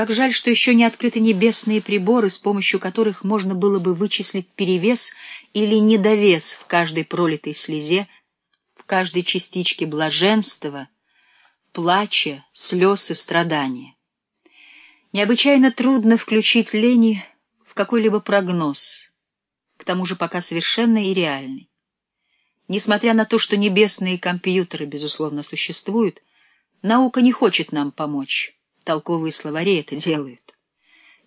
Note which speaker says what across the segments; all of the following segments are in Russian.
Speaker 1: Как жаль, что еще не открыты небесные приборы, с помощью которых можно было бы вычислить перевес или недовес в каждой пролитой слезе, в каждой частичке блаженства, плача, слез и страдания. Необычайно трудно включить лени в какой-либо прогноз, к тому же пока совершенно и реальный. Несмотря на то, что небесные компьютеры, безусловно, существуют, наука не хочет нам помочь. Толковые словари это делают.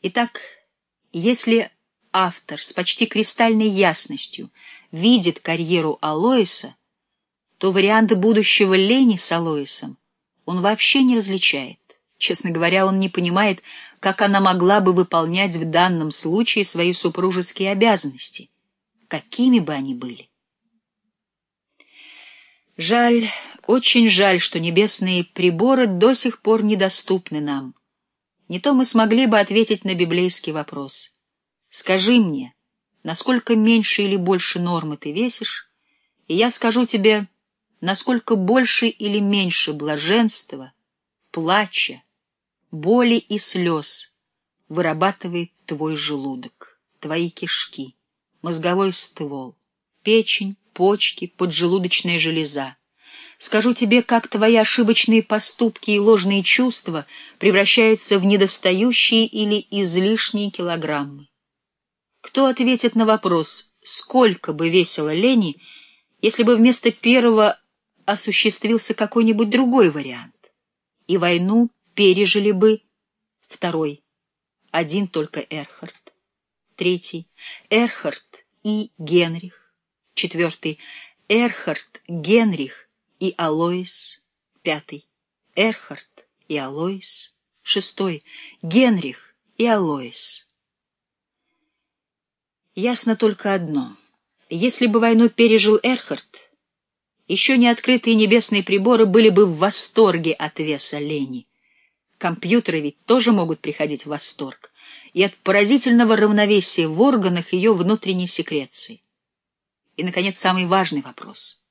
Speaker 1: Итак, если автор с почти кристальной ясностью видит карьеру Алоиса, то варианты будущего Лени с Алоисом он вообще не различает. Честно говоря, он не понимает, как она могла бы выполнять в данном случае свои супружеские обязанности, какими бы они были. Жаль, очень жаль, что небесные приборы до сих пор недоступны нам. Не то мы смогли бы ответить на библейский вопрос. Скажи мне, насколько меньше или больше нормы ты весишь, и я скажу тебе, насколько больше или меньше блаженства, плача, боли и слез вырабатывает твой желудок, твои кишки, мозговой ствол, печень, почки, поджелудочная железа. Скажу тебе, как твои ошибочные поступки и ложные чувства превращаются в недостающие или излишние килограммы. Кто ответит на вопрос, сколько бы весила Лени, если бы вместо первого осуществился какой-нибудь другой вариант, и войну пережили бы второй, один только Эрхард, третий — Эрхард и Генрих, Четвертый — Эрхард, Генрих и Алоис. Пятый — Эрхард и Алоис. Шестой — Генрих и Алоис. Ясно только одно. Если бы войну пережил Эрхард, еще не открытые небесные приборы были бы в восторге от веса лени. Компьютеры ведь тоже могут приходить в восторг и от поразительного равновесия в органах ее внутренней секреции. И, наконец, самый важный вопрос.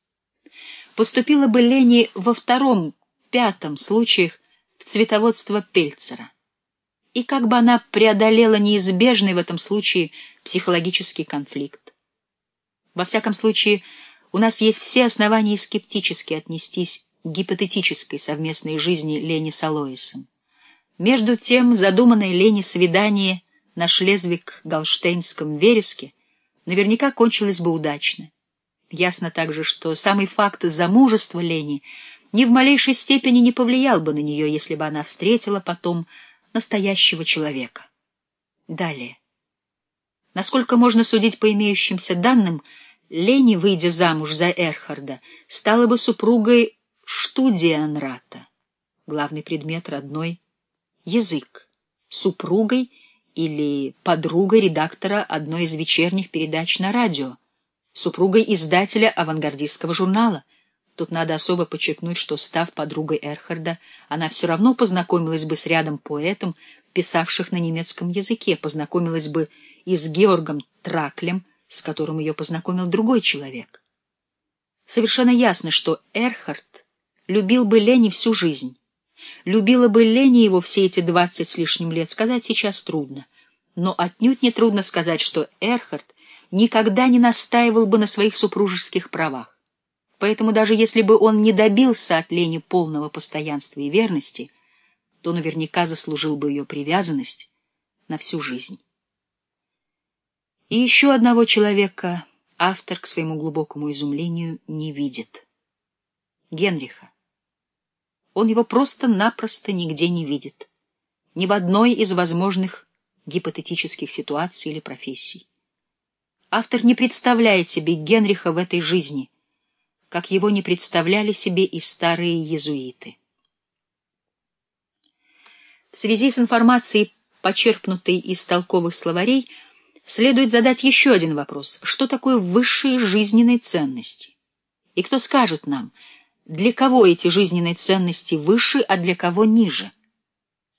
Speaker 1: Поступила бы Лени во втором, пятом случаях в цветоводство Пельцера? И как бы она преодолела неизбежный в этом случае психологический конфликт? Во всяком случае, у нас есть все основания скептически отнестись к гипотетической совместной жизни Лени с Алоисом. Между тем, задуманное Лени свидание на Шлезвиг-Галштейнском вереске — наверняка кончилось бы удачно. Ясно также, что самый факт замужества Лени ни в малейшей степени не повлиял бы на нее, если бы она встретила потом настоящего человека. Далее. Насколько можно судить по имеющимся данным, Лени, выйдя замуж за Эрхарда, стала бы супругой Штудианрата. Главный предмет родной — язык. Супругой — или подругой редактора одной из вечерних передач на радио, супругой издателя авангардистского журнала. Тут надо особо подчеркнуть, что, став подругой Эрхарда, она все равно познакомилась бы с рядом поэтом, писавших на немецком языке, познакомилась бы и с Георгом Траклем, с которым ее познакомил другой человек. Совершенно ясно, что Эрхард любил бы Лени всю жизнь, Любила бы Лени его все эти двадцать с лишним лет, сказать сейчас трудно. Но отнюдь не трудно сказать, что Эрхард никогда не настаивал бы на своих супружеских правах. Поэтому даже если бы он не добился от Лени полного постоянства и верности, то наверняка заслужил бы ее привязанность на всю жизнь. И еще одного человека автор, к своему глубокому изумлению, не видит. Генриха. Он его просто-напросто нигде не видит. Ни в одной из возможных гипотетических ситуаций или профессий. Автор не представляет себе Генриха в этой жизни, как его не представляли себе и старые иезуиты. В связи с информацией, почерпнутой из толковых словарей, следует задать еще один вопрос. Что такое высшие жизненные ценности? И кто скажет нам — для кого эти жизненные ценности выше, а для кого ниже?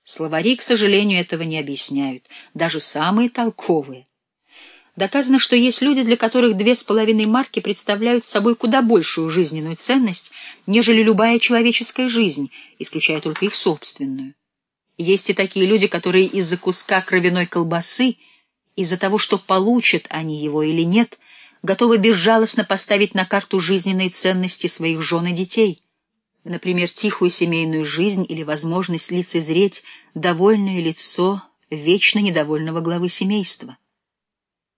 Speaker 1: Словари, к сожалению, этого не объясняют, даже самые толковые. Доказано, что есть люди, для которых две с половиной марки представляют собой куда большую жизненную ценность, нежели любая человеческая жизнь, исключая только их собственную. Есть и такие люди, которые из-за куска кровяной колбасы, из-за того, что получат они его или нет, готовы безжалостно поставить на карту жизненные ценности своих жен и детей, например, тихую семейную жизнь или возможность лицезреть довольное лицо вечно недовольного главы семейства.